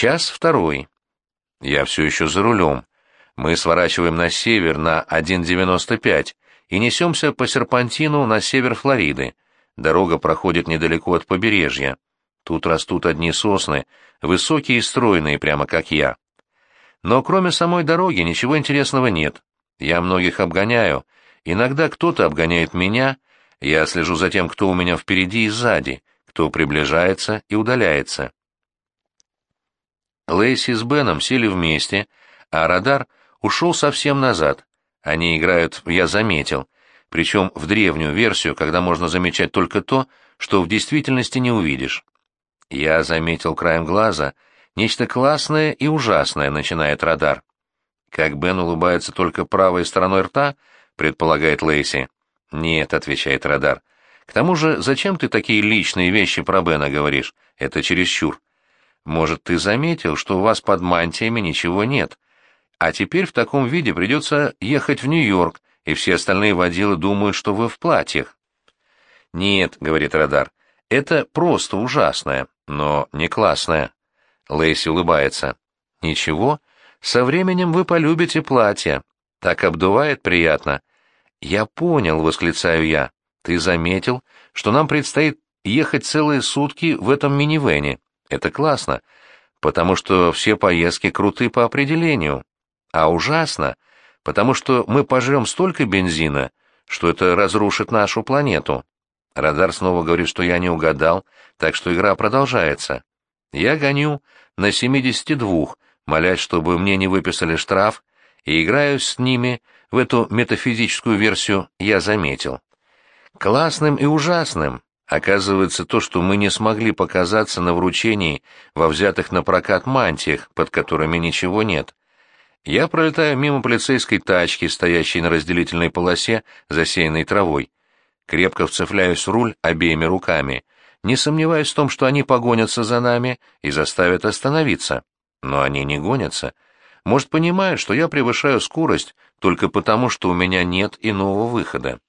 Час второй. Я все еще за рулем. Мы сворачиваем на север на 1.95 и несемся по серпантину на север Флориды. Дорога проходит недалеко от побережья. Тут растут одни сосны, высокие и стройные, прямо как я. Но кроме самой дороги ничего интересного нет. Я многих обгоняю. Иногда кто-то обгоняет меня. Я слежу за тем, кто у меня впереди и сзади, кто приближается и удаляется. Лейси с Беном сели вместе, а радар ушел совсем назад. Они играют «я заметил», причем в древнюю версию, когда можно замечать только то, что в действительности не увидишь. Я заметил краем глаза нечто классное и ужасное, начинает радар. Как Бен улыбается только правой стороной рта, предполагает Лейси. Нет, отвечает радар. К тому же, зачем ты такие личные вещи про Бена говоришь? Это чересчур. Может, ты заметил, что у вас под мантиями ничего нет, а теперь в таком виде придется ехать в Нью-Йорк, и все остальные водилы думают, что вы в платьях. «Нет», — говорит радар, — «это просто ужасное, но не классное». Лейси улыбается. «Ничего, со временем вы полюбите платье. Так обдувает приятно». «Я понял», — восклицаю я. «Ты заметил, что нам предстоит ехать целые сутки в этом минивэне. Это классно, потому что все поездки круты по определению. А ужасно, потому что мы пожрем столько бензина, что это разрушит нашу планету. Радар снова говорит, что я не угадал, так что игра продолжается. Я гоню на 72, молясь, чтобы мне не выписали штраф, и играю с ними в эту метафизическую версию «я заметил». Классным и ужасным оказывается то, что мы не смогли показаться на вручении во взятых на прокат мантиях, под которыми ничего нет. Я пролетаю мимо полицейской тачки, стоящей на разделительной полосе, засеянной травой. Крепко вцепляюсь в руль обеими руками, не сомневаюсь в том, что они погонятся за нами и заставят остановиться. Но они не гонятся. Может, понимают, что я превышаю скорость только потому, что у меня нет иного выхода.